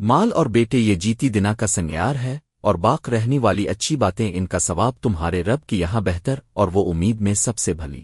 مال اور بیٹے یہ جیتی دنا کا سنیار ہے، اور باق رہنے والی اچھی باتیں ان کا ثواب تمہارے رب کی یہاں بہتر اور وہ امید میں سب سے بھلی۔